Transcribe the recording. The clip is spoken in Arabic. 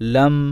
لم